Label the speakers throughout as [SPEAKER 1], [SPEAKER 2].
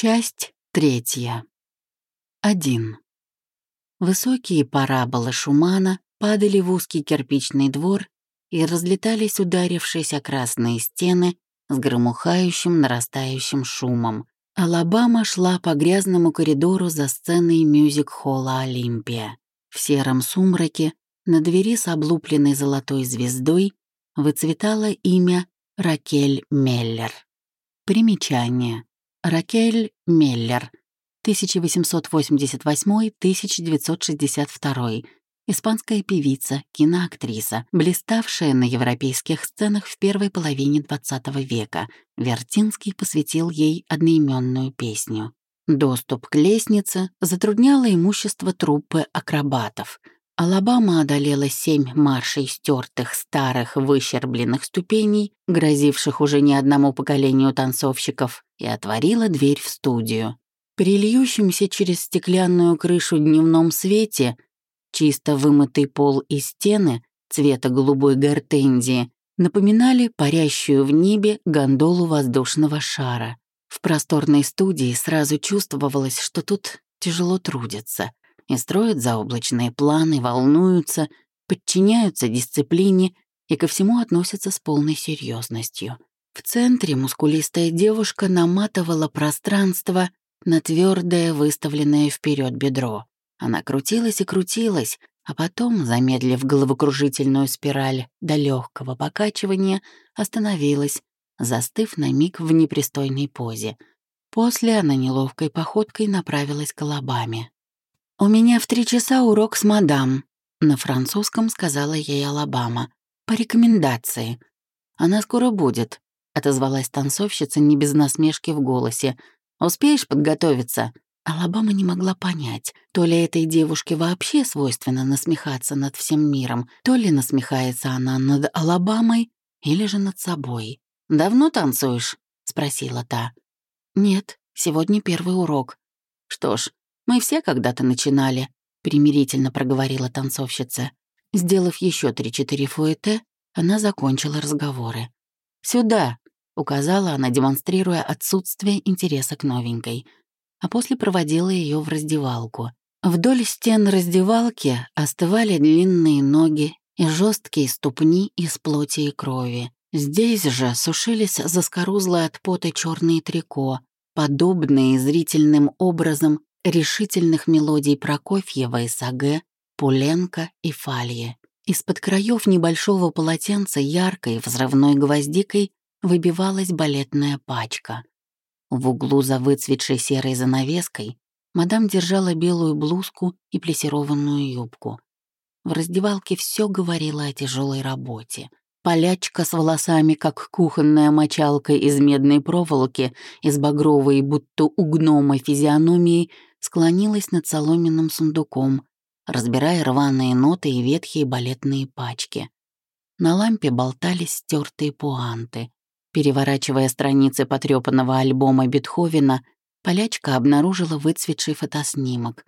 [SPEAKER 1] Часть третья. Один. Высокие параболы Шумана падали в узкий кирпичный двор и разлетались, ударившись о красные стены с громухающим нарастающим шумом. Алабама шла по грязному коридору за сценой мюзик-холла «Олимпия». В сером сумраке на двери с облупленной золотой звездой выцветало имя Ракель Меллер. Примечание. Ракель Меллер, 1888-1962, испанская певица, киноактриса, блиставшая на европейских сценах в первой половине XX века. Вертинский посвятил ей одноименную песню. Доступ к лестнице затрудняло имущество труппы акробатов. Алабама одолела семь маршей стертых, старых, выщербленных ступеней, грозивших уже не одному поколению танцовщиков, и отворила дверь в студию. При через стеклянную крышу дневном свете чисто вымытый пол и стены цвета голубой гортензии напоминали парящую в небе гондолу воздушного шара. В просторной студии сразу чувствовалось, что тут тяжело трудятся и строят заоблачные планы, волнуются, подчиняются дисциплине и ко всему относятся с полной серьезностью. В центре мускулистая девушка наматывала пространство на твердое, выставленное вперед бедро. Она крутилась и крутилась, а потом, замедлив головокружительную спираль до легкого покачивания, остановилась, застыв на миг в непристойной позе. После она неловкой походкой направилась к лобами. «У меня в три часа урок с мадам», — на французском сказала ей Алабама. «По рекомендации. Она скоро будет отозвалась танцовщица не без насмешки в голосе. «Успеешь подготовиться?» Алабама не могла понять, то ли этой девушке вообще свойственно насмехаться над всем миром, то ли насмехается она над Алабамой или же над собой. «Давно танцуешь?» — спросила та. «Нет, сегодня первый урок». «Что ж, мы все когда-то начинали», — примирительно проговорила танцовщица. Сделав еще три-четыре фуэте, она закончила разговоры. «Сюда!» указала она, демонстрируя отсутствие интереса к новенькой, а после проводила ее в раздевалку. Вдоль стен раздевалки остывали длинные ноги и жесткие ступни из плоти и крови. Здесь же сушились заскорузлые от пота черные трико, подобные зрительным образом решительных мелодий Прокофьева и Саге, Пуленко и Фалье. Из-под краев небольшого полотенца яркой взрывной гвоздикой выбивалась балетная пачка. В углу за выцветшей серой занавеской мадам держала белую блузку и плесированную юбку. В раздевалке все говорило о тяжелой работе. Полячка с волосами, как кухонная мочалка из медной проволоки, из багровой, будто у гнома физиономии, склонилась над соломенным сундуком, разбирая рваные ноты и ветхие балетные пачки. На лампе болтались стертые пуанты. Переворачивая страницы потрепанного альбома Бетховена, полячка обнаружила выцветший фотоснимок.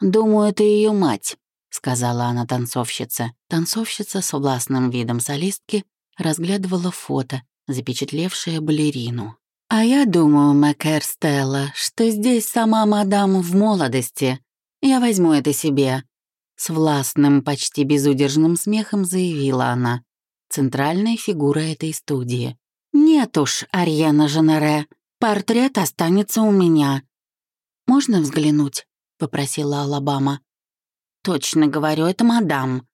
[SPEAKER 1] «Думаю, это ее мать», — сказала она танцовщице. Танцовщица с властным видом солистки разглядывала фото, запечатлевшее балерину. «А я думаю, Макэр Стелла, что здесь сама мадам в молодости. Я возьму это себе». С властным, почти безудержным смехом заявила она. Центральная фигура этой студии. «Нет уж, Арьена Женере, портрет останется у меня». «Можно взглянуть?» — попросила Алабама. «Точно говорю, это мадам».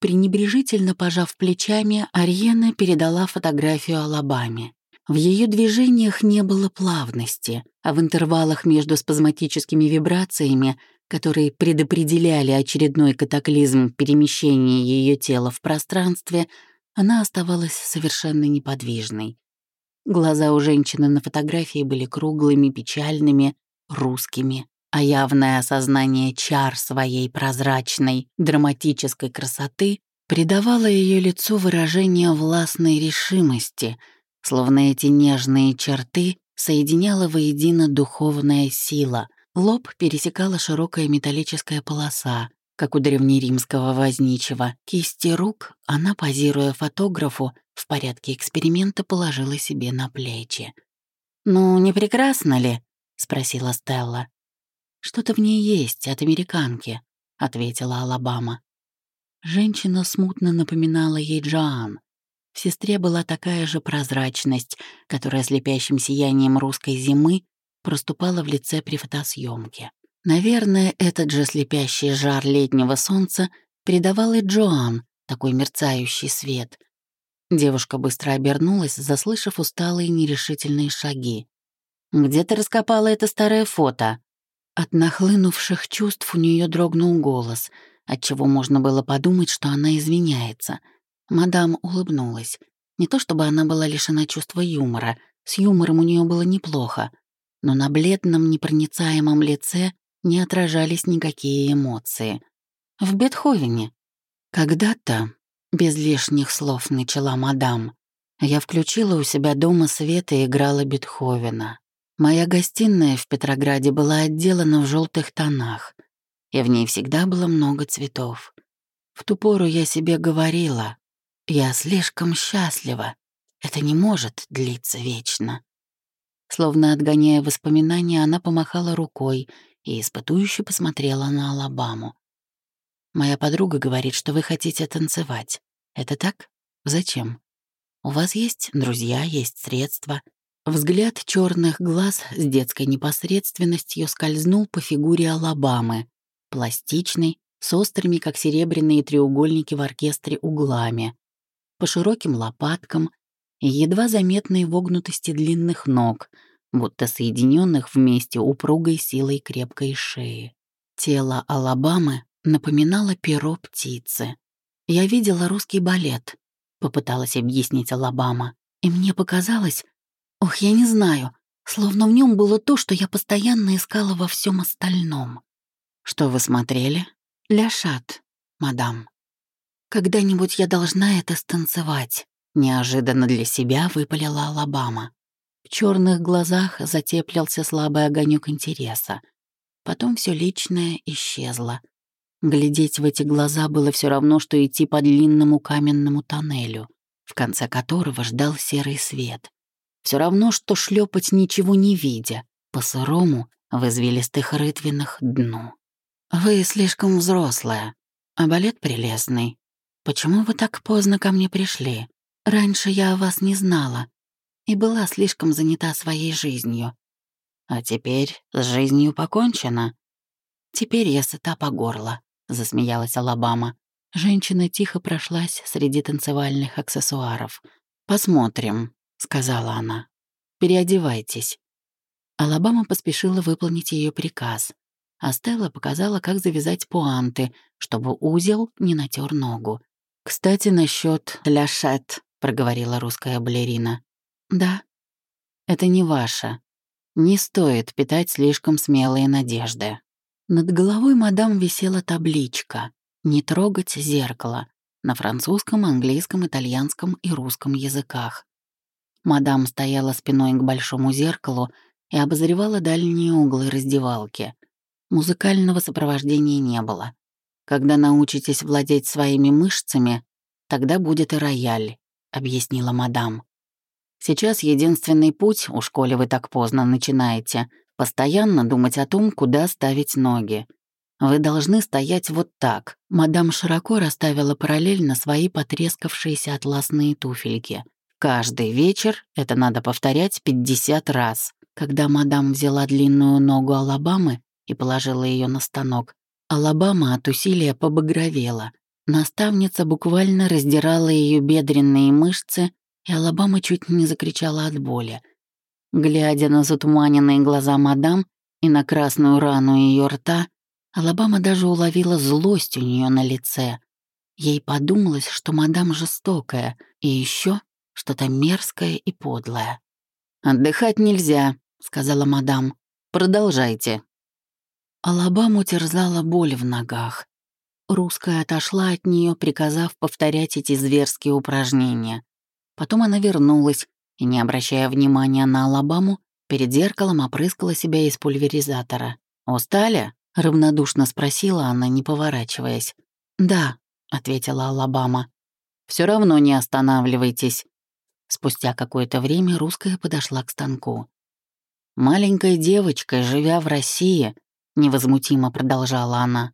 [SPEAKER 1] Пренебрежительно пожав плечами, Арьена передала фотографию Алабаме. В ее движениях не было плавности, а в интервалах между спазматическими вибрациями, которые предопределяли очередной катаклизм перемещения ее тела в пространстве, она оставалась совершенно неподвижной. Глаза у женщины на фотографии были круглыми, печальными, русскими, а явное осознание чар своей прозрачной, драматической красоты придавало ее лицу выражение властной решимости, словно эти нежные черты соединяла воедино духовная сила. Лоб пересекала широкая металлическая полоса, как у древнеримского возничего. Кисти рук она, позируя фотографу, в порядке эксперимента положила себе на плечи. «Ну, не прекрасно ли?» — спросила Стелла. «Что-то в ней есть от американки», — ответила Алабама. Женщина смутно напоминала ей Джоан. В сестре была такая же прозрачность, которая слепящим сиянием русской зимы проступала в лице при фотосъемке. Наверное, этот же слепящий жар летнего солнца придавал и Джоан такой мерцающий свет. Девушка быстро обернулась, заслышав усталые нерешительные шаги. «Где ты раскопала это старое фото?» От нахлынувших чувств у нее дрогнул голос, отчего можно было подумать, что она извиняется. Мадам улыбнулась. Не то чтобы она была лишена чувства юмора, с юмором у нее было неплохо, но на бледном непроницаемом лице не отражались никакие эмоции. В Бетховене. Когда-то, без лишних слов начала мадам, я включила у себя дома свет и играла Бетховена. Моя гостиная в Петрограде была отделана в желтых тонах, и в ней всегда было много цветов. В ту пору я себе говорила, я слишком счастлива, это не может длиться вечно. Словно отгоняя воспоминания, она помахала рукой и испытующе посмотрела на Алабаму. «Моя подруга говорит, что вы хотите танцевать. Это так? Зачем? У вас есть друзья, есть средства, Взгляд черных глаз с детской непосредственностью скользнул по фигуре Алабамы, пластичной, с острыми, как серебряные треугольники в оркестре, углами, по широким лопаткам и едва заметной вогнутости длинных ног, будто соединенных вместе упругой силой крепкой шеи. Тело Алабамы напоминало перо птицы. «Я видела русский балет», — попыталась объяснить Алабама, и мне показалось, Ох, я не знаю. Словно в нем было то, что я постоянно искала во всем остальном. Что вы смотрели? Ляшат, мадам. Когда-нибудь я должна это станцевать. Неожиданно для себя выпалила Алабама. В черных глазах затеплился слабый огонек интереса. Потом все личное исчезло. Глядеть в эти глаза было все равно, что идти по длинному каменному тоннелю, в конце которого ждал серый свет. Все равно, что шлепать ничего не видя, по сырому, в извилистых рытвинах дну. «Вы слишком взрослая, а балет прелестный. Почему вы так поздно ко мне пришли? Раньше я о вас не знала и была слишком занята своей жизнью. А теперь с жизнью покончено. Теперь я сыта по горло», — засмеялась Алабама. Женщина тихо прошлась среди танцевальных аксессуаров. «Посмотрим, сказала она. «Переодевайтесь». Алабама поспешила выполнить ее приказ, а Стелла показала, как завязать пуанты, чтобы узел не натер ногу. «Кстати, насчет ляшет», — проговорила русская балерина. «Да, это не ваше. Не стоит питать слишком смелые надежды». Над головой мадам висела табличка «Не трогать зеркало» на французском, английском, итальянском и русском языках. Мадам стояла спиной к большому зеркалу и обозревала дальние углы раздевалки. Музыкального сопровождения не было. Когда научитесь владеть своими мышцами, тогда будет и рояль, объяснила мадам. Сейчас единственный путь, у школе вы так поздно начинаете, постоянно думать о том, куда ставить ноги. Вы должны стоять вот так. Мадам широко расставила параллельно свои потрескавшиеся атласные туфельки. Каждый вечер это надо повторять 50 раз. Когда мадам взяла длинную ногу Алабамы и положила ее на станок, Алабама от усилия побагровела. Наставница буквально раздирала ее бедренные мышцы, и Алабама чуть не закричала от боли. Глядя на затуманенные глаза мадам и на красную рану ее рта, Алабама даже уловила злость у нее на лице. Ей подумалось, что мадам жестокая, и еще что-то мерзкое и подлое. «Отдыхать нельзя», — сказала мадам. «Продолжайте». Алабаму терзала боль в ногах. Русская отошла от нее, приказав повторять эти зверские упражнения. Потом она вернулась и, не обращая внимания на Алабаму, перед зеркалом опрыскала себя из пульверизатора. «Устали?» — равнодушно спросила она, не поворачиваясь. «Да», — ответила Алабама. Все равно не останавливайтесь. Спустя какое-то время русская подошла к станку. Маленькой девочкой, живя в России, невозмутимо продолжала она,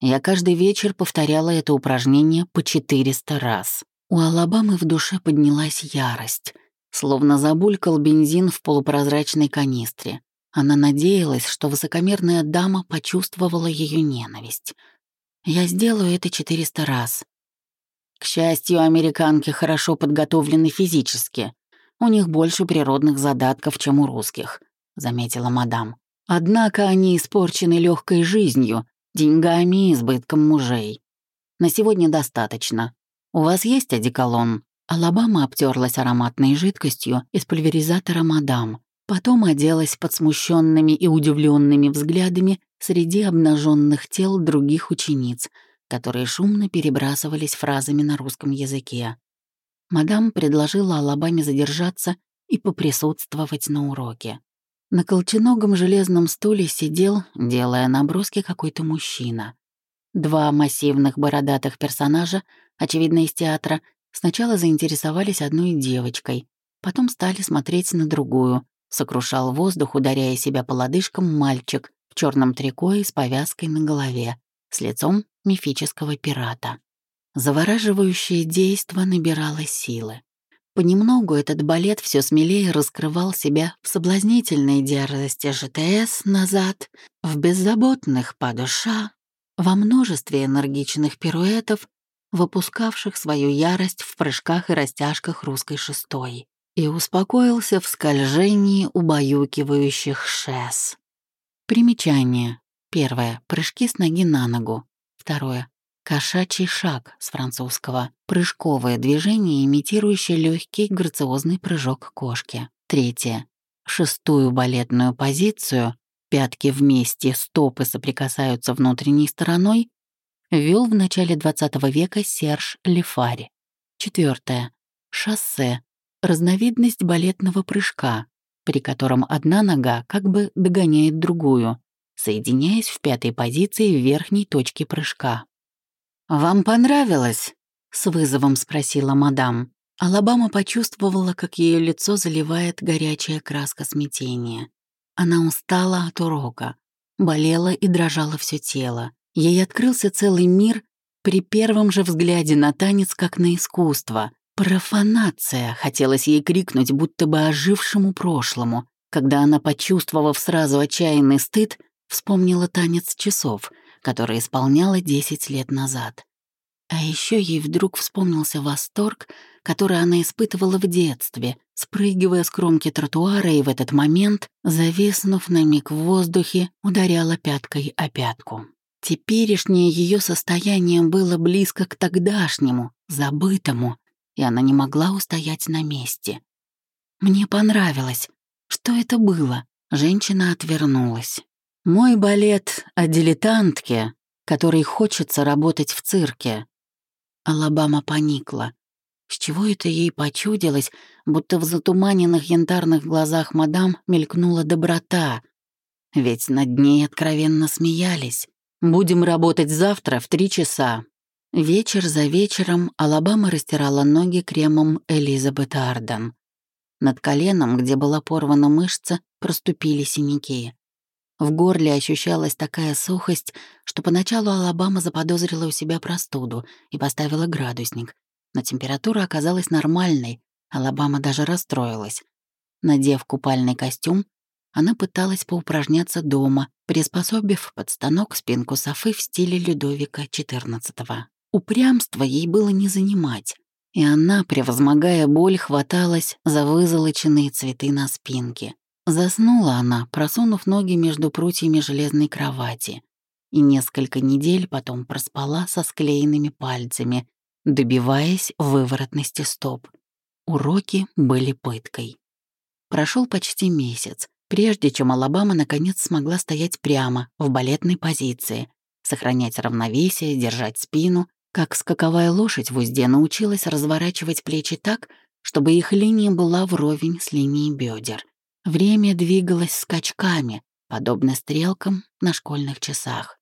[SPEAKER 1] я каждый вечер повторяла это упражнение по 400 раз. У Алабамы в душе поднялась ярость, словно забулькал бензин в полупрозрачной канистре. Она надеялась, что высокомерная дама почувствовала ее ненависть. «Я сделаю это 400 раз». К счастью, американки хорошо подготовлены физически. У них больше природных задатков, чем у русских, заметила мадам. Однако они испорчены легкой жизнью, деньгами и избытком мужей. На сегодня достаточно. У вас есть одеколон?» Алабама обтерлась ароматной жидкостью из пульверизатора «Мадам». Потом оделась под смущенными и удивленными взглядами среди обнаженных тел других учениц, которые шумно перебрасывались фразами на русском языке. Мадам предложила Алабаме задержаться и поприсутствовать на уроке. На колченогом железном стуле сидел, делая наброски, какой-то мужчина. Два массивных бородатых персонажа, очевидно, из театра, сначала заинтересовались одной девочкой, потом стали смотреть на другую. Сокрушал воздух, ударяя себя по лодыжкам мальчик в черном трико и с повязкой на голове, с лицом мифического пирата. Завораживающее действо набирало силы. Понемногу этот балет все смелее раскрывал себя в соблазнительной дерзости ЖТС назад, в беззаботных по душа, во множестве энергичных пируэтов, выпускавших свою ярость в прыжках и растяжках русской шестой, и успокоился в скольжении убаюкивающих шес. Примечание. Первое. Прыжки с ноги на ногу. Второе. Кошачий шаг с французского. Прыжковое движение, имитирующее легкий грациозный прыжок кошки. Третье. Шестую балетную позицию, пятки вместе, стопы соприкасаются внутренней стороной, ввел в начале XX века Серж Лефари. Четвертое. Шоссе. Разновидность балетного прыжка, при котором одна нога как бы догоняет другую, соединяясь в пятой позиции в верхней точке прыжка. «Вам понравилось?» — с вызовом спросила мадам. Алабама почувствовала, как ее лицо заливает горячая краска смятения. Она устала от урока, болела и дрожало все тело. Ей открылся целый мир при первом же взгляде на танец, как на искусство. «Профанация!» — хотелось ей крикнуть, будто бы ожившему прошлому. Когда она, почувствовав сразу отчаянный стыд, вспомнила танец часов — который исполняла 10 лет назад. А еще ей вдруг вспомнился восторг, который она испытывала в детстве, спрыгивая с кромки тротуара и в этот момент, зависнув на миг в воздухе, ударяла пяткой о пятку. Теперешнее ее состояние было близко к тогдашнему, забытому, и она не могла устоять на месте. Мне понравилось. Что это было? Женщина отвернулась. Мой балет о дилетантке, которой хочется работать в цирке. Алабама поникла. С чего это ей почудилось, будто в затуманенных янтарных глазах мадам мелькнула доброта? Ведь над ней откровенно смеялись. «Будем работать завтра в три часа». Вечер за вечером Алабама растирала ноги кремом Элизабет Арден. Над коленом, где была порвана мышца, проступили синяки. В горле ощущалась такая сухость, что поначалу Алабама заподозрила у себя простуду и поставила градусник. Но температура оказалась нормальной, Алабама даже расстроилась. Надев купальный костюм, она пыталась поупражняться дома, приспособив под станок спинку софы в стиле Людовика XIV. Упрямство ей было не занимать, и она, превозмогая боль, хваталась за вызолоченные цветы на спинке. Заснула она, просунув ноги между прутьями железной кровати, и несколько недель потом проспала со склеенными пальцами, добиваясь выворотности стоп. Уроки были пыткой. Прошел почти месяц, прежде чем Алабама наконец смогла стоять прямо, в балетной позиции, сохранять равновесие, держать спину, как скаковая лошадь в узде научилась разворачивать плечи так, чтобы их линия была вровень с линией бедер. Время двигалось скачками, подобно стрелкам на школьных часах.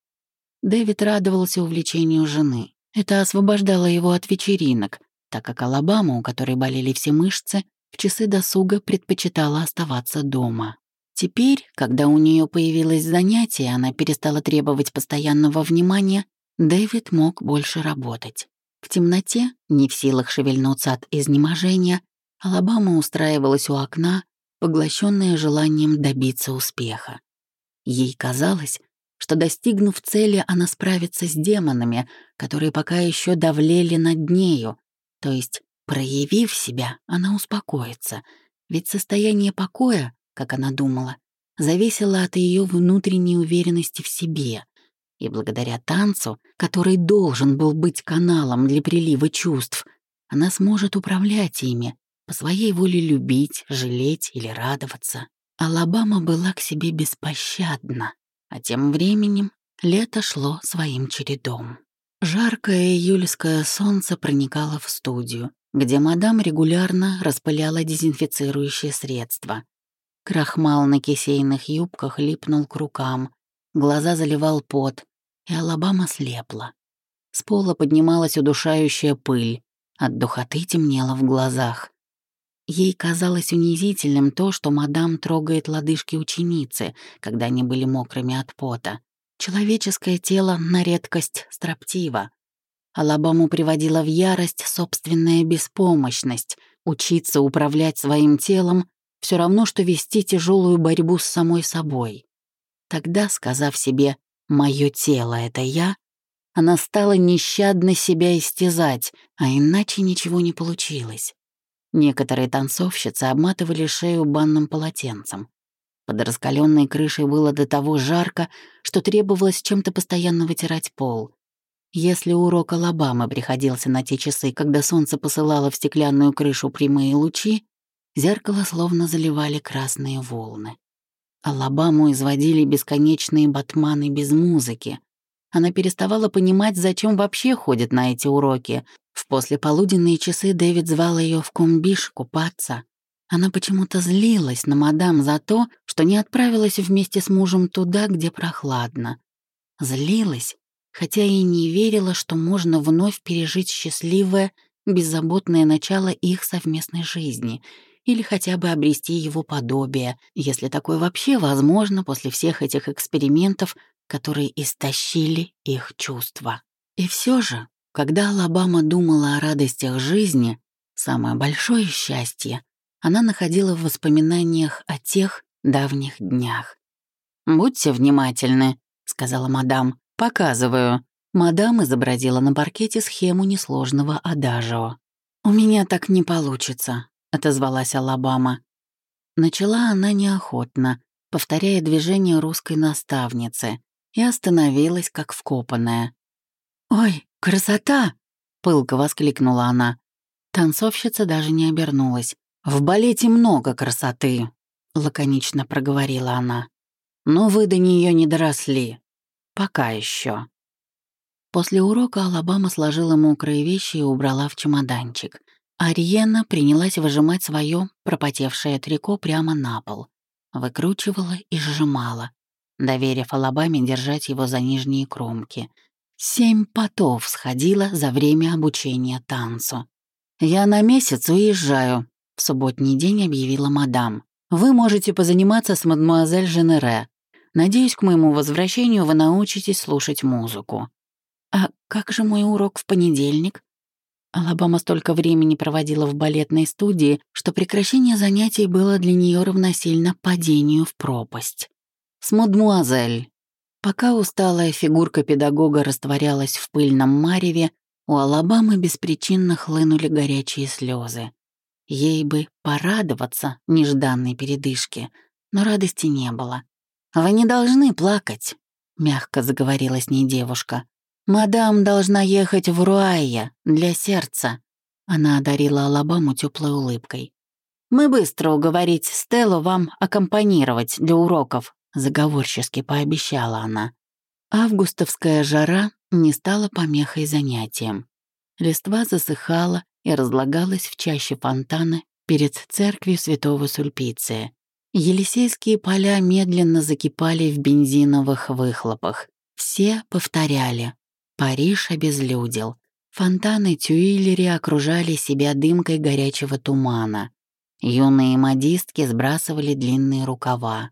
[SPEAKER 1] Дэвид радовался увлечению жены. Это освобождало его от вечеринок, так как Алабама, у которой болели все мышцы, в часы досуга предпочитала оставаться дома. Теперь, когда у нее появилось занятие, она перестала требовать постоянного внимания, Дэвид мог больше работать. В темноте, не в силах шевельнуться от изнеможения, Алабама устраивалась у окна, поглощенная желанием добиться успеха. Ей казалось, что, достигнув цели, она справится с демонами, которые пока еще давлели над нею, то есть, проявив себя, она успокоится, ведь состояние покоя, как она думала, зависело от ее внутренней уверенности в себе, и благодаря танцу, который должен был быть каналом для прилива чувств, она сможет управлять ими, по своей воле любить, жалеть или радоваться. Алабама была к себе беспощадна, а тем временем лето шло своим чередом. Жаркое июльское солнце проникало в студию, где мадам регулярно распыляла дезинфицирующие средства. Крахмал на кисейных юбках липнул к рукам, глаза заливал пот, и Алабама слепла. С пола поднималась удушающая пыль, от духоты темнело в глазах. Ей казалось унизительным то, что мадам трогает лодыжки ученицы, когда они были мокрыми от пота. Человеческое тело на редкость строптиво. Алабаму приводила в ярость собственная беспомощность. Учиться управлять своим телом — все равно, что вести тяжелую борьбу с самой собой. Тогда, сказав себе «моё тело — это я», она стала нещадно себя истязать, а иначе ничего не получилось. Некоторые танцовщицы обматывали шею банным полотенцем. Под раскаленной крышей было до того жарко, что требовалось чем-то постоянно вытирать пол. Если урок Алабамы приходился на те часы, когда солнце посылало в стеклянную крышу прямые лучи, зеркало словно заливали красные волны. Алабаму изводили бесконечные батманы без музыки. Она переставала понимать, зачем вообще ходит на эти уроки, в послеполуденные часы Дэвид звал ее в Кумбиш купаться. Она почему-то злилась на мадам за то, что не отправилась вместе с мужем туда, где прохладно. Злилась, хотя и не верила, что можно вновь пережить счастливое, беззаботное начало их совместной жизни или хотя бы обрести его подобие, если такое вообще возможно после всех этих экспериментов, которые истощили их чувства. И все же когда Алабама думала о радостях жизни, самое большое счастье она находила в воспоминаниях о тех давних днях. «Будьте внимательны», — сказала мадам. «Показываю». Мадам изобразила на паркете схему несложного адажио. «У меня так не получится», — отозвалась Алабама. Начала она неохотно, повторяя движение русской наставницы, и остановилась, как вкопанная. «Ой, красота!» — пылко воскликнула она. Танцовщица даже не обернулась. «В балете много красоты», — лаконично проговорила она. «Но вы до нее не доросли. Пока еще. После урока Алабама сложила мокрые вещи и убрала в чемоданчик. Ариена принялась выжимать свое пропотевшее трико прямо на пол. Выкручивала и сжимала, доверив Алабаме держать его за нижние кромки — Семь потов сходила за время обучения танцу. «Я на месяц уезжаю», — в субботний день объявила мадам. «Вы можете позаниматься с мадемуазель Женере. Надеюсь, к моему возвращению вы научитесь слушать музыку». «А как же мой урок в понедельник?» Алабама столько времени проводила в балетной студии, что прекращение занятий было для нее равносильно падению в пропасть. «С мадемуазель», Пока усталая фигурка педагога растворялась в пыльном мареве, у Алабамы беспричинно хлынули горячие слезы. Ей бы порадоваться нежданной передышке, но радости не было. «Вы не должны плакать», — мягко заговорила с ней девушка. «Мадам должна ехать в Руайя для сердца». Она одарила Алабаму теплой улыбкой. «Мы быстро уговорить Стеллу вам аккомпанировать для уроков заговорчески пообещала она. Августовская жара не стала помехой занятиям. Листва засыхала и разлагалась в чаще фонтана перед церковью святого Сульпиция. Елисейские поля медленно закипали в бензиновых выхлопах. Все повторяли. Париж обезлюдил. Фонтаны Тюильри окружали себя дымкой горячего тумана. Юные модистки сбрасывали длинные рукава.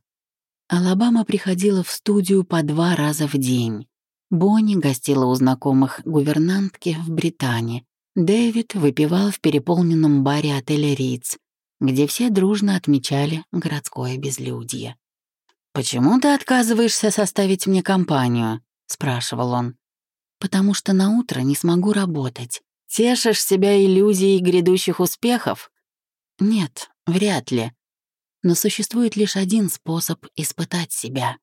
[SPEAKER 1] Алабама приходила в студию по два раза в день. Бонни гостила у знакомых гувернантки в Британии. Дэвид выпивал в переполненном баре отеля «Риц», где все дружно отмечали городское безлюдье. «Почему ты отказываешься составить мне компанию?» — спрашивал он. «Потому что на утро не смогу работать. Тешишь себя иллюзией грядущих успехов?» «Нет, вряд ли. Но существует лишь один способ испытать себя.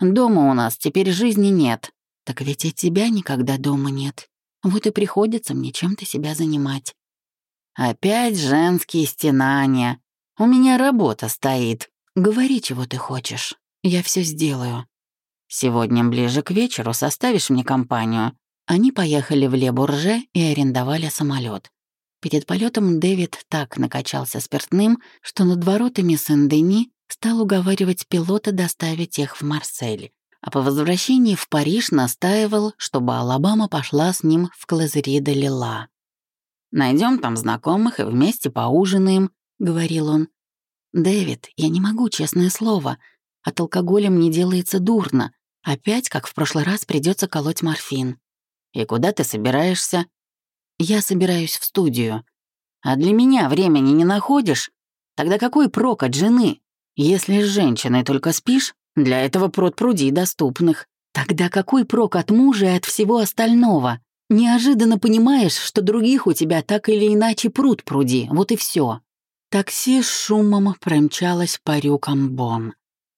[SPEAKER 1] Дома у нас теперь жизни нет, так ведь и тебя никогда дома нет. Вот и приходится мне чем-то себя занимать. Опять женские стенания. У меня работа стоит. Говори, чего ты хочешь. Я все сделаю. Сегодня ближе к вечеру составишь мне компанию. Они поехали в Лебурже и арендовали самолет. Перед полетом Дэвид так накачался спиртным, что над воротами Сен-Дени стал уговаривать пилота доставить их в Марсель а по возвращении в Париж настаивал, чтобы Алабама пошла с ним в Клазери де Лила. Найдем там знакомых и вместе поужинаем», — говорил он. «Дэвид, я не могу, честное слово. От алкоголя мне делается дурно. Опять, как в прошлый раз, придется колоть морфин». «И куда ты собираешься?» «Я собираюсь в студию». «А для меня времени не находишь? Тогда какой прок от жены? Если с женщиной только спишь, для этого пруд пруди доступных. Тогда какой прок от мужа и от всего остального? Неожиданно понимаешь, что других у тебя так или иначе пруд пруди, вот и все. Такси с шумом промчалось по рюкам Бон.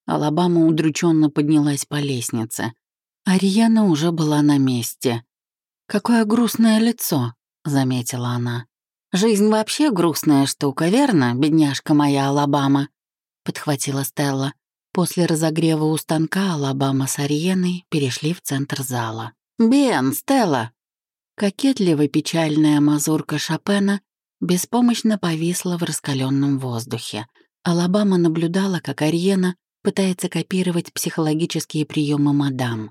[SPEAKER 1] Алабама удрученно поднялась по лестнице. Ариана уже была на месте. «Какое грустное лицо», — заметила она. «Жизнь вообще грустная штука, верно, бедняжка моя Алабама?» — подхватила Стелла. После разогрева у станка Алабама с Ариеной перешли в центр зала. «Bien, Стелла!» Кокетливо печальная мазурка Шопена беспомощно повисла в раскаленном воздухе. Алабама наблюдала, как Ариена пытается копировать психологические приемы мадам.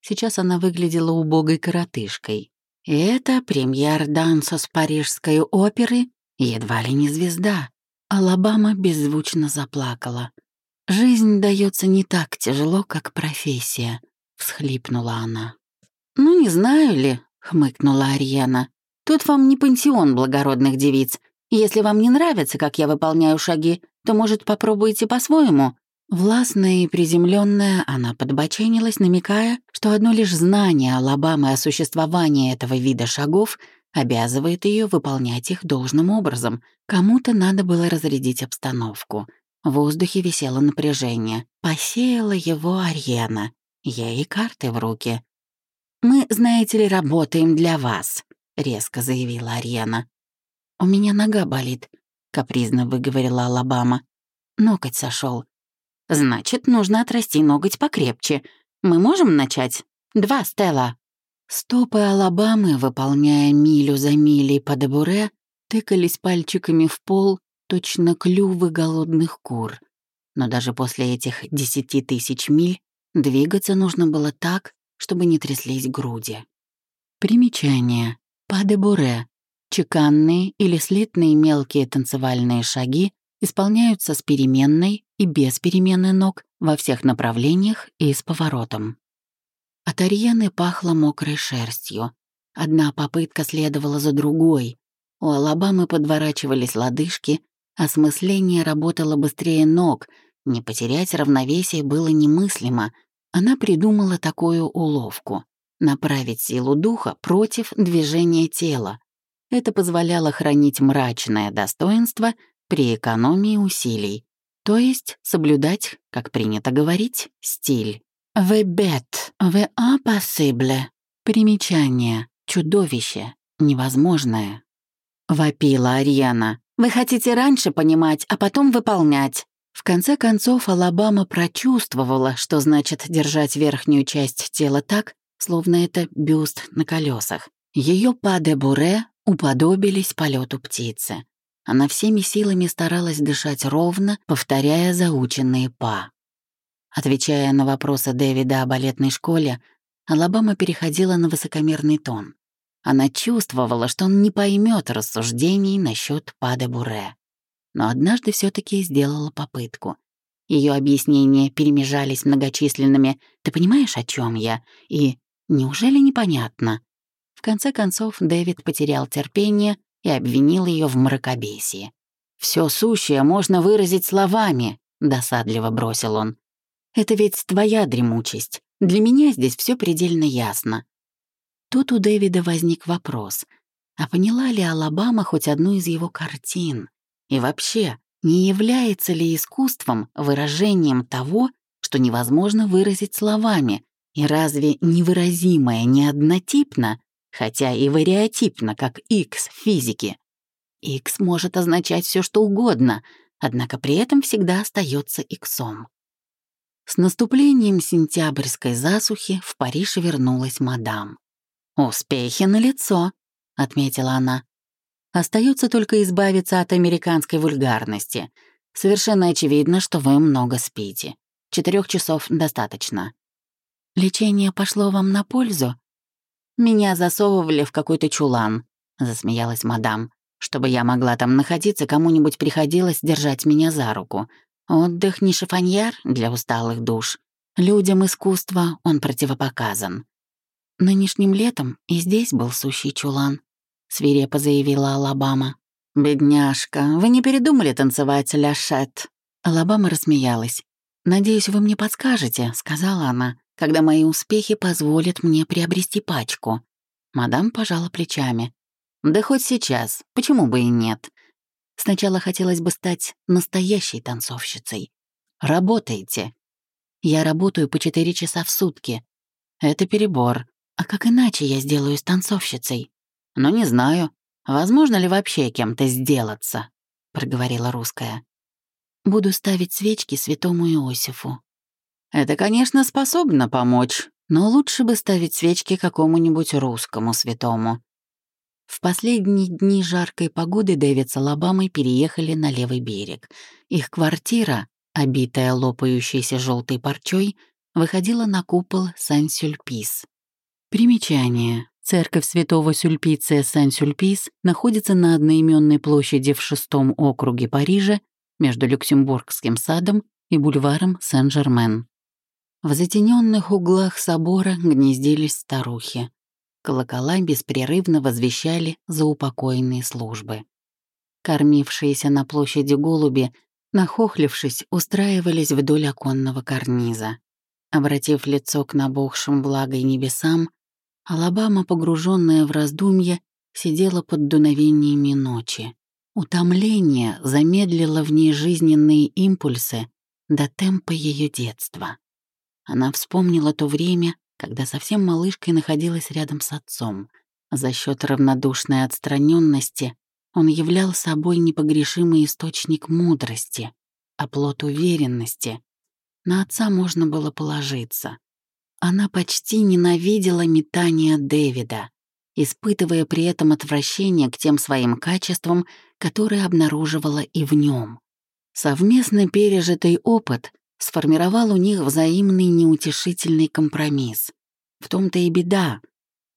[SPEAKER 1] Сейчас она выглядела убогой коротышкой. Это премьер данса с парижской оперы едва ли не звезда. Алабама беззвучно заплакала. «Жизнь дается не так тяжело, как профессия», — всхлипнула она. «Ну, не знаю ли», — хмыкнула Ариана. «Тут вам не пансион благородных девиц. Если вам не нравится, как я выполняю шаги, то, может, попробуйте по-своему». Властная и приземленная, она подбоченилась, намекая, что одно лишь знание Алабамы о существовании этого вида шагов обязывает ее выполнять их должным образом. Кому-то надо было разрядить обстановку. В воздухе висело напряжение. Посеяла его Арьена. Ей карты в руки. «Мы, знаете ли, работаем для вас», — резко заявила Арьена. «У меня нога болит», — капризно выговорила Алабама. Ноготь сошел. «Значит, нужно отрасти ноготь покрепче. Мы можем начать? Два, Стелла». Стопы Алабамы, выполняя милю за милей по дебуре, тыкались пальчиками в пол точно клювы голодных кур. Но даже после этих десяти тысяч миль двигаться нужно было так, чтобы не тряслись груди. Примечание. Падебуре. Чеканные или слитные мелкие танцевальные шаги исполняются с переменной и без перемены ног во всех направлениях и с поворотом. От Ариены пахло мокрой шерстью. Одна попытка следовала за другой. У Алабамы подворачивались лодыжки, Осмысление работало быстрее ног, не потерять равновесие было немыслимо. Она придумала такую уловку — направить силу духа против движения тела. Это позволяло хранить мрачное достоинство при экономии усилий, то есть соблюдать, как принято говорить, стиль. «Вы бет, вы impossible». Примечание. Чудовище. Невозможное. Вопила Ариана. Вы хотите раньше понимать, а потом выполнять». В конце концов, Алабама прочувствовала, что значит держать верхнюю часть тела так, словно это бюст на колесах. Ее паде-буре уподобились полету птицы. Она всеми силами старалась дышать ровно, повторяя заученные «па». Отвечая на вопросы Дэвида о балетной школе, Алабама переходила на высокомерный тон. Она чувствовала, что он не поймет рассуждений насчет Паде Буре. Но однажды все таки сделала попытку. Ее объяснения перемежались многочисленными «ты понимаешь, о чем я?» и «неужели непонятно?» В конце концов, Дэвид потерял терпение и обвинил ее в мракобесии. Все сущее можно выразить словами», — досадливо бросил он. «Это ведь твоя дремучесть. Для меня здесь все предельно ясно». Тут у Дэвида возник вопрос, а поняла ли Алабама хоть одну из его картин? И вообще, не является ли искусством выражением того, что невозможно выразить словами, и разве невыразимое не однотипно, хотя и вариатипно, как X в физике? X может означать все, что угодно, однако при этом всегда остается иксом. С наступлением сентябрьской засухи в Париж вернулась мадам. «Успехи налицо», — отметила она. «Остается только избавиться от американской вульгарности. Совершенно очевидно, что вы много спите. Четырех часов достаточно». «Лечение пошло вам на пользу?» «Меня засовывали в какой-то чулан», — засмеялась мадам. Чтобы я могла там находиться, кому-нибудь приходилось держать меня за руку. Отдых не шифоньяр для усталых душ. Людям искусства он противопоказан. Нынешним летом и здесь был сущий чулан, свирепо заявила Алабама. «Бедняжка, вы не передумали танцевать ляшет?» Алабама рассмеялась. «Надеюсь, вы мне подскажете», — сказала она, «когда мои успехи позволят мне приобрести пачку». Мадам пожала плечами. Да хоть сейчас, почему бы и нет? Сначала хотелось бы стать настоящей танцовщицей. Работаете. Я работаю по четыре часа в сутки. Это перебор. А как иначе я сделаюсь танцовщицей? Ну, не знаю. Возможно ли вообще кем-то сделаться? Проговорила русская. Буду ставить свечки святому Иосифу. Это, конечно, способно помочь, но лучше бы ставить свечки какому-нибудь русскому святому. В последние дни жаркой погоды Дэвид с Алабамой переехали на левый берег. Их квартира, обитая лопающейся желтой парчой, выходила на купол Сан-Сюльпис. Примечание. Церковь святого Сюльпиция Сан-Сюльпис находится на одноименной площади в шестом округе Парижа между Люксембургским садом и бульваром Сен-Жермен. В затененных углах собора гнездились старухи. Колокола беспрерывно возвещали заупокоенные службы. Кормившиеся на площади голуби, нахохлившись, устраивались вдоль оконного карниза. Обратив лицо к набухшим влагой небесам, Алабама, погруженная в раздумье, сидела под дуновениями ночи. Утомление замедлило в ней жизненные импульсы до темпа ее детства. Она вспомнила то время, когда совсем малышкой находилась рядом с отцом. За счет равнодушной отстраненности он являл собой непогрешимый источник мудрости, оплот уверенности. На отца можно было положиться. Она почти ненавидела метание Дэвида, испытывая при этом отвращение к тем своим качествам, которые обнаруживала и в нем. Совместно пережитый опыт сформировал у них взаимный неутешительный компромисс. В том-то и беда.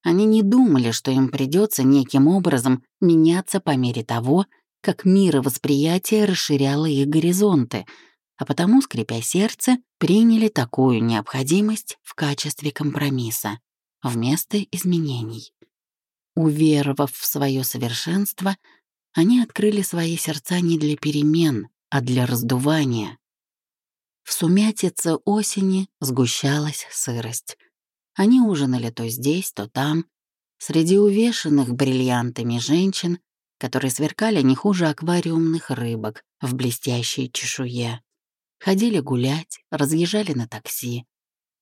[SPEAKER 1] Они не думали, что им придется неким образом меняться по мере того, как мировосприятие расширяло их горизонты, а потому, скрипя сердце, приняли такую необходимость в качестве компромисса вместо изменений. Уверовав в свое совершенство, они открыли свои сердца не для перемен, а для раздувания. В сумятице осени сгущалась сырость. Они ужинали то здесь, то там, среди увешанных бриллиантами женщин, которые сверкали не хуже аквариумных рыбок в блестящей чешуе. Ходили гулять, разъезжали на такси.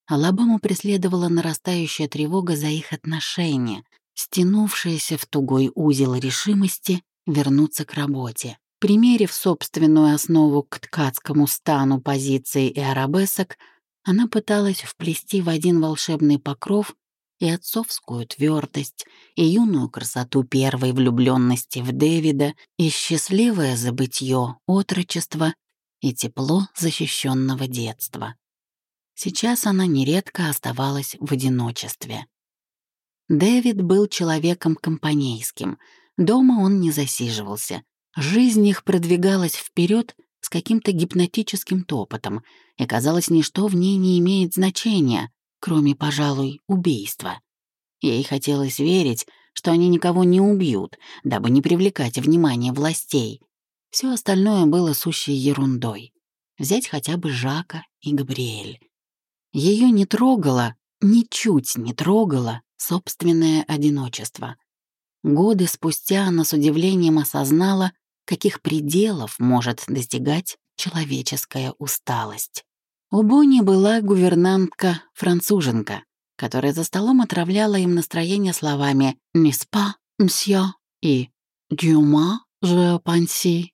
[SPEAKER 1] Алабаму преследовала нарастающая тревога за их отношения, стянувшаяся в тугой узел решимости вернуться к работе. Примерив собственную основу к ткацкому стану позиции и арабесок, она пыталась вплести в один волшебный покров и отцовскую твердость, и юную красоту первой влюбленности в Дэвида, и счастливое забытье отрочества, и тепло защищенного детства. Сейчас она нередко оставалась в одиночестве. Дэвид был человеком компанейским, дома он не засиживался, Жизнь их продвигалась вперед с каким-то гипнотическим топотом, и, казалось, ничто в ней не имеет значения, кроме, пожалуй, убийства. Ей хотелось верить, что они никого не убьют, дабы не привлекать внимание властей. Все остальное было сущей ерундой. Взять хотя бы Жака и Габриэль. Ее не трогало, ничуть не трогало собственное одиночество. Годы спустя она с удивлением осознала, каких пределов может достигать человеческая усталость. У Бонни была гувернантка-француженка, которая за столом отравляла им настроение словами «Неспа, мсье» и «Дюма, же панси».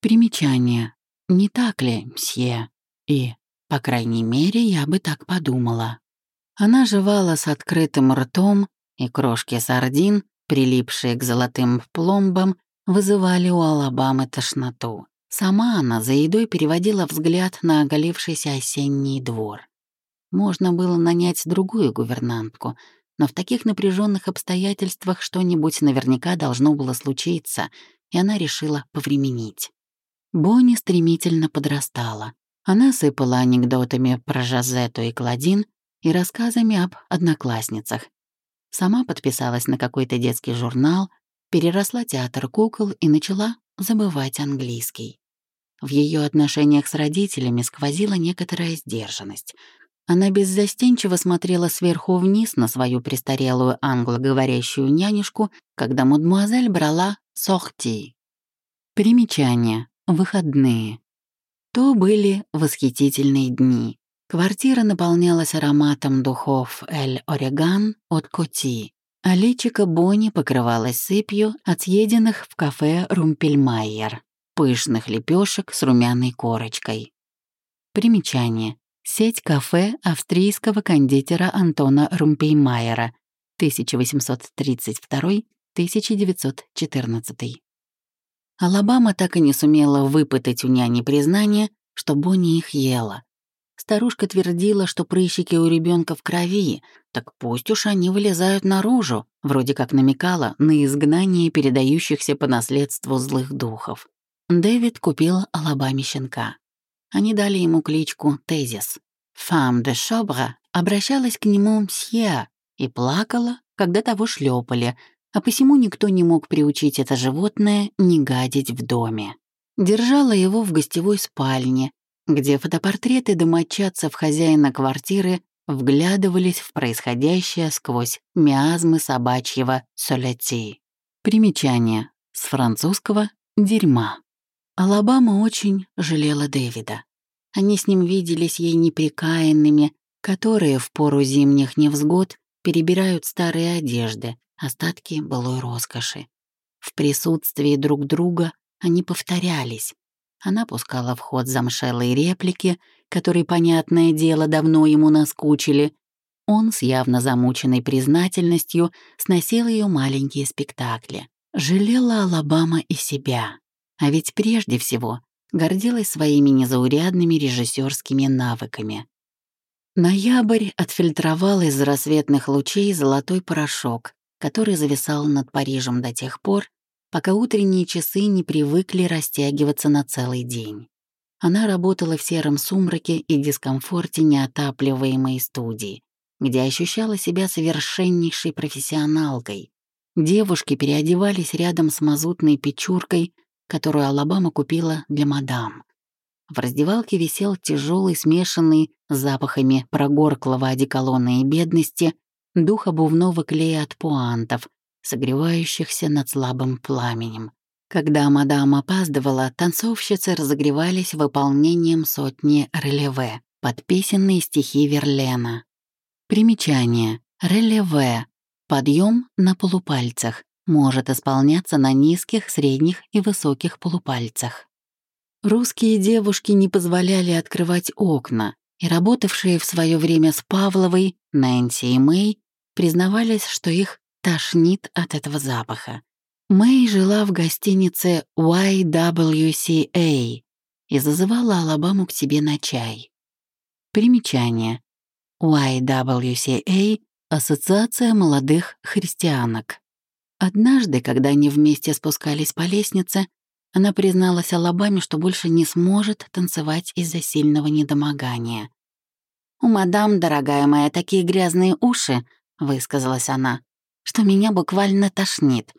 [SPEAKER 1] Примечание. «Не так ли, мсье?» и «По крайней мере, я бы так подумала». Она жевала с открытым ртом, и крошки сардин, прилипшие к золотым пломбам, вызывали у Алабамы тошноту. Сама она за едой переводила взгляд на оголившийся осенний двор. Можно было нанять другую гувернантку, но в таких напряженных обстоятельствах что-нибудь наверняка должно было случиться, и она решила повременить. Бонни стремительно подрастала. Она сыпала анекдотами про Жазету и Кладин и рассказами об одноклассницах. Сама подписалась на какой-то детский журнал, переросла театр кукол и начала забывать английский. В ее отношениях с родителями сквозила некоторая сдержанность. Она беззастенчиво смотрела сверху вниз на свою престарелую англоговорящую нянюшку, когда мадемуазель брала сохти. Примечание. Выходные. То были восхитительные дни. Квартира наполнялась ароматом духов «Эль Ореган» от Коти, а личико Бонни покрывалось сыпью от съеденных в кафе «Румпельмайер» пышных лепешек с румяной корочкой. Примечание. Сеть кафе австрийского кондитера Антона Румпеймайера, 1832-1914. Алабама так и не сумела выпытать у няни признание, что Бонни их ела. Старушка твердила, что прыщики у ребенка в крови, так пусть уж они вылезают наружу, вроде как намекала на изгнание передающихся по наследству злых духов. Дэвид купил Алабаме щенка. Они дали ему кличку Тезис. Фам де Шобра обращалась к нему мсье и плакала, когда того шлепали, а посему никто не мог приучить это животное не гадить в доме. Держала его в гостевой спальне, где фотопортреты домочадцев хозяина квартиры вглядывались в происходящее сквозь миазмы собачьего соляти. Примечание. С французского «дерьма». Алабама очень жалела Дэвида. Они с ним виделись ей неприкаянными, которые в пору зимних невзгод перебирают старые одежды, остатки былой роскоши. В присутствии друг друга они повторялись. Она пускала в ход замшелые реплики, которые, понятное дело, давно ему наскучили. Он с явно замученной признательностью сносил ее маленькие спектакли. Жалела Алабама и себя. А ведь прежде всего гордилась своими незаурядными режиссерскими навыками. Ноябрь отфильтровал из рассветных лучей золотой порошок, который зависал над Парижем до тех пор, пока утренние часы не привыкли растягиваться на целый день. Она работала в сером сумраке и дискомфорте неотапливаемой студии, где ощущала себя совершеннейшей профессионалкой. Девушки переодевались рядом с мазутной печуркой, которую Алабама купила для мадам. В раздевалке висел тяжелый, смешанный с запахами прогорклого одеколона и бедности, дух обувного клея от пуантов, согревающихся над слабым пламенем. Когда мадам опаздывала, танцовщицы разогревались выполнением сотни релеве под песенные стихи Верлена. Примечание. Релеве. Подъем на полупальцах может исполняться на низких, средних и высоких полупальцах. Русские девушки не позволяли открывать окна, и работавшие в свое время с Павловой, Нэнси и Мэй признавались, что их тошнит от этого запаха. Мэй жила в гостинице YWCA и зазывала Алабаму к себе на чай. Примечание. YWCA — Ассоциация молодых христианок. Однажды, когда они вместе спускались по лестнице, Она призналась Алабаме, что больше не сможет танцевать из-за сильного недомогания. «У мадам, дорогая моя, такие грязные уши», — высказалась она, «что меня буквально тошнит».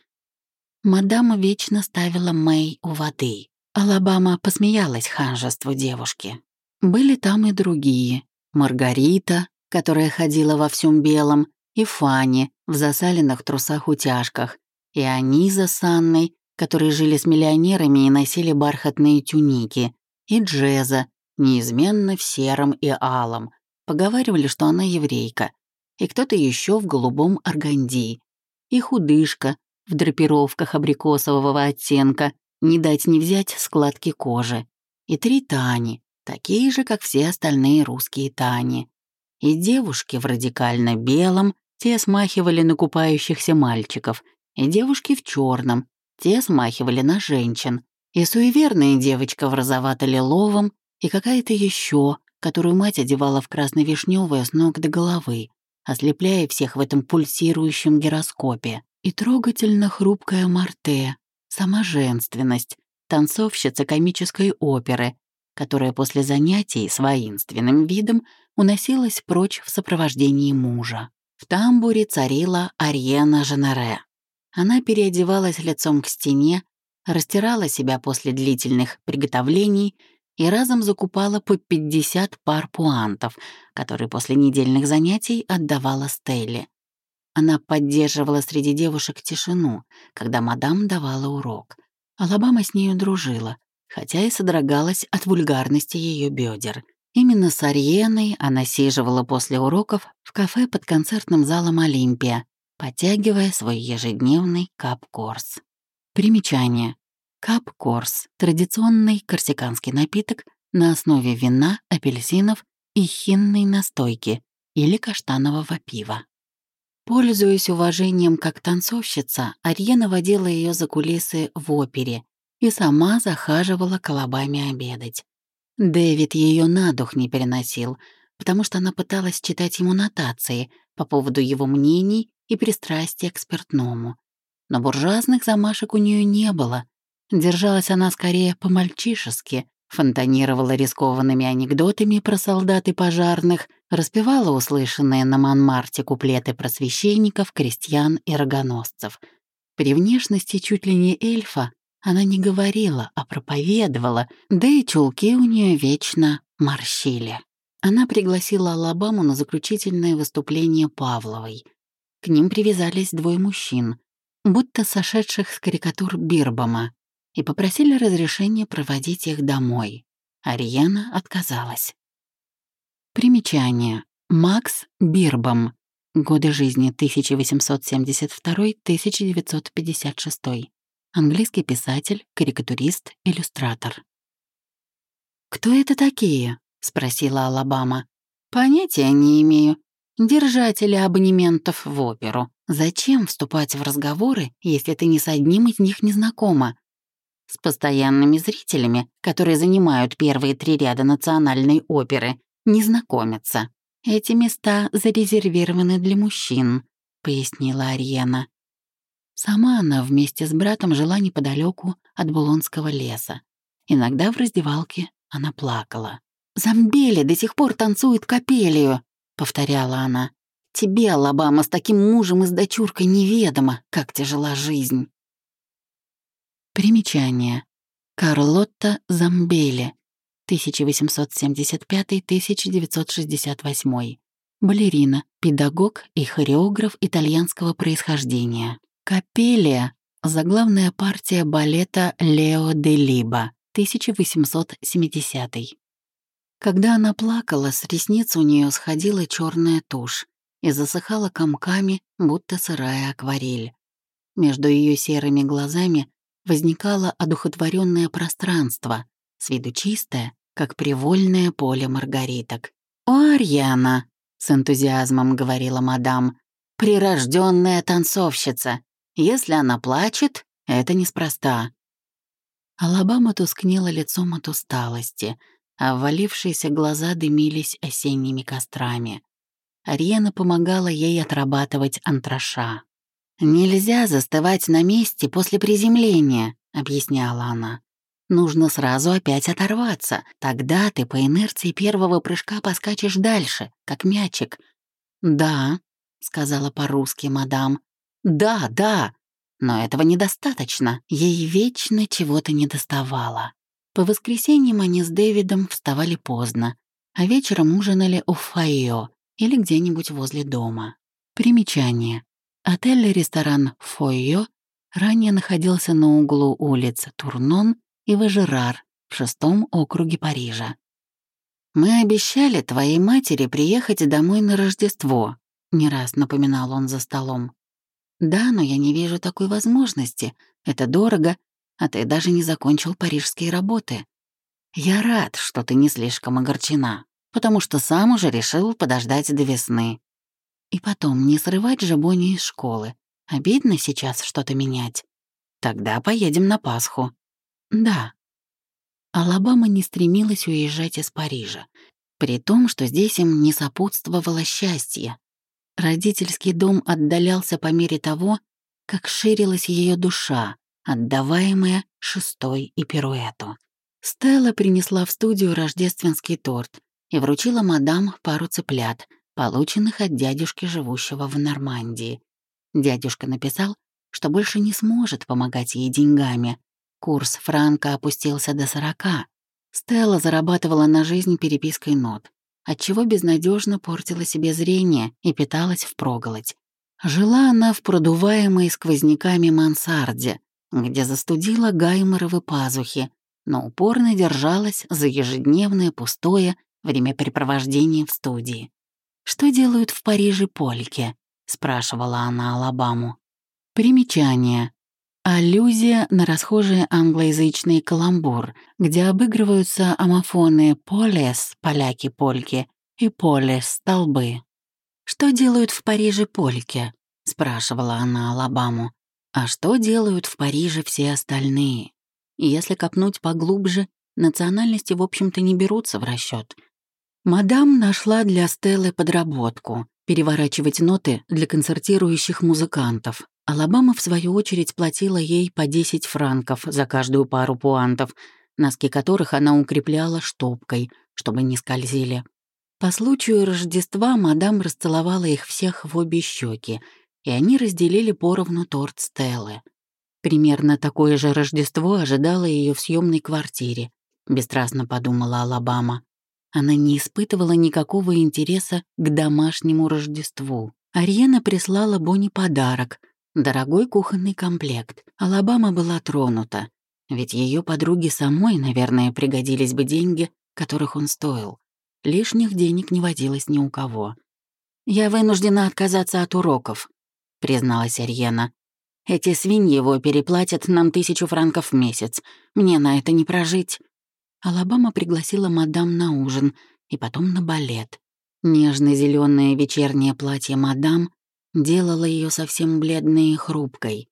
[SPEAKER 1] Мадам вечно ставила Мэй у воды. Алабама посмеялась ханжеству девушки. Были там и другие. Маргарита, которая ходила во всем белом, и Фанни в засаленных трусах-утяжках, и Аниза с Анной, которые жили с миллионерами и носили бархатные тюники, и Джеза, неизменно в сером и алом. Поговаривали, что она еврейка, и кто-то еще в голубом органди, и худышка в драпировках абрикосового оттенка, не дать не взять складки кожи, и три Тани, такие же, как все остальные русские Тани. И девушки в радикально белом, те смахивали на купающихся мальчиков, и девушки в черном, те смахивали на женщин, и суеверная девочка в розовато-лиловом, и какая-то еще, которую мать одевала в красно-вишневое с ног до головы, ослепляя всех в этом пульсирующем гироскопе. И трогательно хрупкая Марте, сама женственность, танцовщица комической оперы, которая после занятий с воинственным видом уносилась прочь в сопровождении мужа. В тамбуре царила Ариена Женере. Она переодевалась лицом к стене, растирала себя после длительных приготовлений и разом закупала по 50 пар пуантов, которые после недельных занятий отдавала Стелле. Она поддерживала среди девушек тишину, когда мадам давала урок. Алабама с нею дружила, хотя и содрогалась от вульгарности ее бедер. Именно с Ариеной она сиживала после уроков в кафе под концертным залом «Олимпия», подтягивая свой ежедневный кап-корс. Примечание. Кап-корс — традиционный корсиканский напиток на основе вина, апельсинов и хинной настойки или каштанового пива. Пользуясь уважением как танцовщица, Арьена водила ее за кулисы в опере и сама захаживала колобами обедать. Дэвид ее на дух не переносил, потому что она пыталась читать ему нотации по поводу его мнений и пристрастия к спиртному. Но буржуазных замашек у нее не было. Держалась она скорее по-мальчишески, фонтанировала рискованными анекдотами про солдат и пожарных, распевала услышанные на Монмарте куплеты про священников, крестьян и рогоносцев. При внешности чуть ли не эльфа она не говорила, а проповедовала, да и чулки у нее вечно морщили. Она пригласила Алабаму на заключительное выступление Павловой. К ним привязались двое мужчин, будто сошедших с карикатур Бирбома, и попросили разрешения проводить их домой. Ариена отказалась. Примечание. Макс Бирбом. Годы жизни 1872-1956 английский писатель, карикатурист, иллюстратор. «Кто это такие?» — спросила Алабама. «Понятия не имею. Держатели абонементов в оперу. Зачем вступать в разговоры, если ты ни с одним из них не знакома? С постоянными зрителями, которые занимают первые три ряда национальной оперы, не знакомятся. Эти места зарезервированы для мужчин», — пояснила Ариена. Сама она вместе с братом жила неподалеку от Булонского леса. Иногда в раздевалке она плакала. «Замбели до сих пор танцует капелью», — повторяла она. «Тебе, Алабама, с таким мужем и с дочуркой неведомо, как тяжела жизнь». Примечание. Карлотта Замбели, 1875-1968. Балерина, педагог и хореограф итальянского происхождения. Капелия — заглавная партия балета «Лео де Либа» 1870 Когда она плакала, с ресниц у нее сходила черная тушь и засыхала комками, будто сырая акварель. Между ее серыми глазами возникало одухотворенное пространство, с виду чистое, как привольное поле маргариток. «О, Арьяна!» — с энтузиазмом говорила мадам. «Прирожденная танцовщица! Если она плачет, это неспроста. Алабама тускнела лицом от усталости, а ввалившиеся глаза дымились осенними кострами. Ариена помогала ей отрабатывать антраша. «Нельзя застывать на месте после приземления», — объясняла она. «Нужно сразу опять оторваться. Тогда ты по инерции первого прыжка поскачешь дальше, как мячик». «Да», — сказала по-русски мадам. «Да, да, но этого недостаточно. Ей вечно чего-то недоставало. По воскресеньям они с Дэвидом вставали поздно, а вечером ужинали у Файо или где-нибудь возле дома. Примечание. Отель-ресторан Фойо ранее находился на углу улиц Турнон и Важерар в шестом округе Парижа. «Мы обещали твоей матери приехать домой на Рождество», — не раз напоминал он за столом. «Да, но я не вижу такой возможности. Это дорого, а ты даже не закончил парижские работы. Я рад, что ты не слишком огорчена, потому что сам уже решил подождать до весны. И потом, не срывать же Бонни из школы. Обидно сейчас что-то менять. Тогда поедем на Пасху. Да. Алабама не стремилась уезжать из Парижа, при том, что здесь им не сопутствовало счастье. Родительский дом отдалялся по мере того, как ширилась ее душа, отдаваемая шестой и пируэту. Стелла принесла в студию рождественский торт и вручила мадам пару цыплят, полученных от дядюшки, живущего в Нормандии. Дядюшка написал, что больше не сможет помогать ей деньгами. Курс франка опустился до сорока. Стелла зарабатывала на жизнь перепиской нот, отчего безнадежно портила себе зрение и питалась впроголодь. Жила она в продуваемой сквозняками мансарде, где застудила гайморовы пазухи, но упорно держалась за ежедневное пустое времяпрепровождение в студии. «Что делают в Париже польки?» — спрашивала она Алабаму. Примечание. Аллюзия на расхожий англоязычный каламбур, где обыгрываются амофоны «полес» — поляки-польки и «полес» — столбы. «Что делают в Париже польки?» — спрашивала она Алабаму. «А что делают в Париже все остальные?» Если копнуть поглубже, национальности, в общем-то, не берутся в расчет. Мадам нашла для Стеллы подработку — переворачивать ноты для концертирующих музыкантов. Алабама, в свою очередь, платила ей по 10 франков за каждую пару пуантов, носки которых она укрепляла штопкой, чтобы не скользили. По случаю Рождества мадам расцеловала их всех в обе щеки, и они разделили поровну торт Стеллы. Примерно такое же Рождество ожидало ее в съемной квартире, бесстрастно подумала Алабама. Она не испытывала никакого интереса к домашнему Рождеству. Ариена прислала Бонни подарок — дорогой кухонный комплект. Алабама была тронута, ведь ее подруге самой, наверное, пригодились бы деньги, которых он стоил. Лишних денег не водилось ни у кого. «Я вынуждена отказаться от уроков», — призналась Ариена. «Эти свиньи его переплатят нам тысячу франков в месяц. Мне на это не прожить». Алабама пригласила мадам на ужин и потом на балет. нежно зеленое вечернее платье мадам делало ее совсем бледной и хрупкой.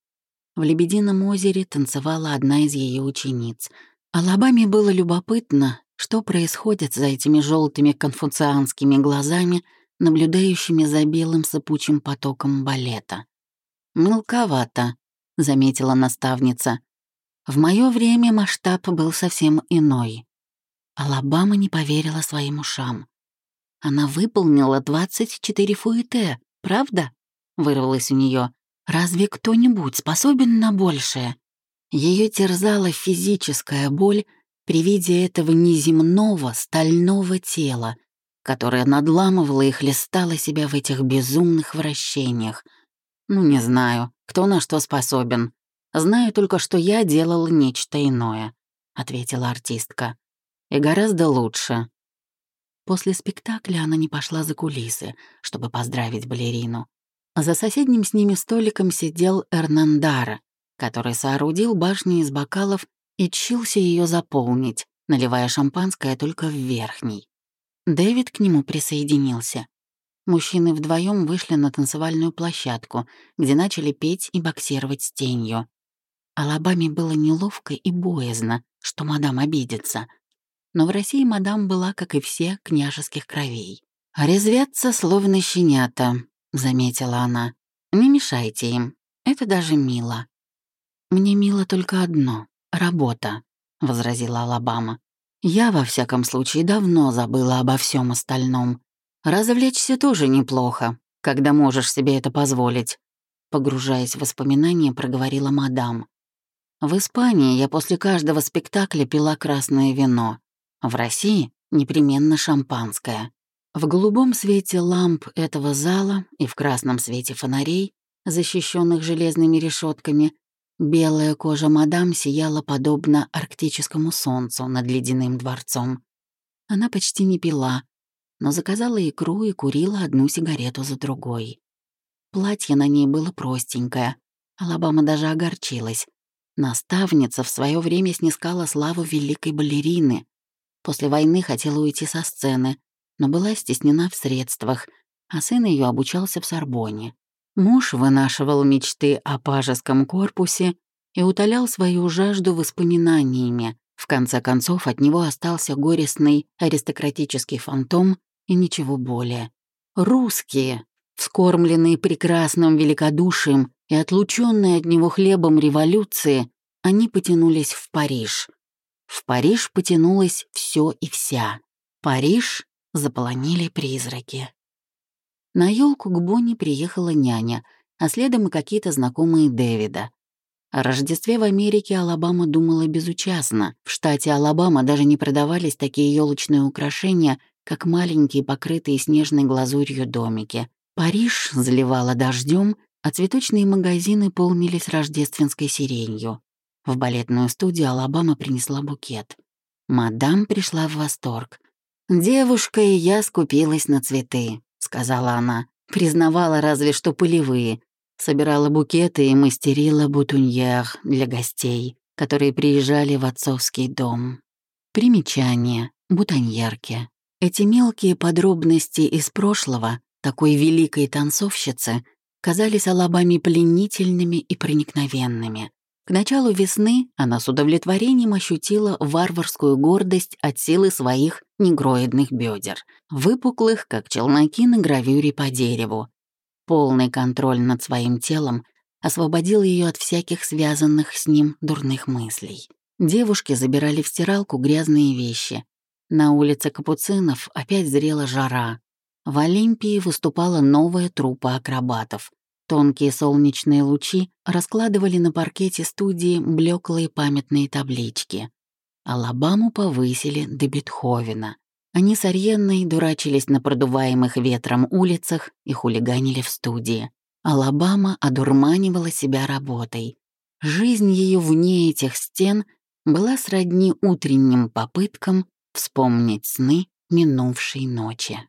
[SPEAKER 1] В «Лебедином озере» танцевала одна из ее учениц. Алабаме было любопытно, что происходит за этими желтыми конфуцианскими глазами, наблюдающими за белым сыпучим потоком балета. «Мелковато», — заметила наставница. В мое время масштаб был совсем иной. Алабама не поверила своим ушам. Она выполнила 24 фуэте, правда? Вырвалось у нее. Разве кто-нибудь способен на большее? Ее терзала физическая боль при виде этого неземного стального тела, которое надламывало и хлестало себя в этих безумных вращениях. Ну, не знаю, кто на что способен. Знаю только, что я делала нечто иное», — ответила артистка. «И гораздо лучше». После спектакля она не пошла за кулисы, чтобы поздравить балерину. За соседним с ними столиком сидел Эрнандара, который соорудил башню из бокалов и чился ее заполнить, наливая шампанское только в верхний. Дэвид к нему присоединился. Мужчины вдвоем вышли на танцевальную площадку, где начали петь и боксировать с тенью. Алабаме было неловко и боязно, что мадам обидится. Но в России мадам была, как и все, княжеских кровей. «Резвятся, словно щенята», — заметила она. «Не мешайте им. Это даже мило». «Мне мило только одно», работа», — возразила Алабама. «Я, во всяком случае, давно забыла обо всем остальном. Развлечься тоже неплохо, когда можешь себе это позволить», погружаясь в воспоминания, проговорила мадам. «В Испании я после каждого спектакля пила красное вино. В России — непременно шампанское. В голубом свете ламп этого зала и в красном свете фонарей, защищенных железными решетками, белая кожа мадам сияла подобно арктическому солнцу над ледяным дворцом. Она почти не пила, но заказала икру и курила одну сигарету за другой. Платье на ней было простенькое. Алабама даже огорчилась. Наставница в свое время снискала славу великой балерины. После войны хотела уйти со сцены, но была стеснена в средствах, а сын ее обучался в Сорбоне. Муж вынашивал мечты о пажеском корпусе и утолял свою жажду воспоминаниями. В конце концов, от него остался горестный аристократический фантом и ничего более. Русские, вскормленные прекрасным великодушием и отлученные от него хлебом революции, они потянулись в Париж. В Париж потянулось все и вся. Париж заполонили призраки. На елку к Бонни приехала няня, а следом и какие-то знакомые Дэвида. О Рождестве в Америке Алабама думала безучастно. В штате Алабама даже не продавались такие елочные украшения, как маленькие покрытые снежной глазурью домики. Париж заливала дождем, а цветочные магазины полнились рождественской сиренью. В балетную студию Алабама принесла букет. Мадам пришла в восторг. «Девушка и я скупилась на цветы», — сказала она. Признавала разве что пылевые. Собирала букеты и мастерила бутуньер для гостей, которые приезжали в отцовский дом. Примечание. Бутоньерки. Эти мелкие подробности из прошлого такой великой танцовщицы казались Алабаме пленительными и проникновенными. К началу весны она с удовлетворением ощутила варварскую гордость от силы своих негроидных бедер, выпуклых, как челноки на гравюре по дереву. Полный контроль над своим телом освободил ее от всяких связанных с ним дурных мыслей. Девушки забирали в стиралку грязные вещи. На улице Капуцинов опять зрела жара. В Олимпии выступала новая труппа акробатов. Тонкие солнечные лучи раскладывали на паркете студии блеклые памятные таблички. Алабаму повысили до Бетховена. Они с Арьенной дурачились на продуваемых ветром улицах и хулиганили в студии. Алабама одурманивала себя работой. Жизнь ее вне этих стен была сродни утренним попыткам вспомнить сны минувшей ночи.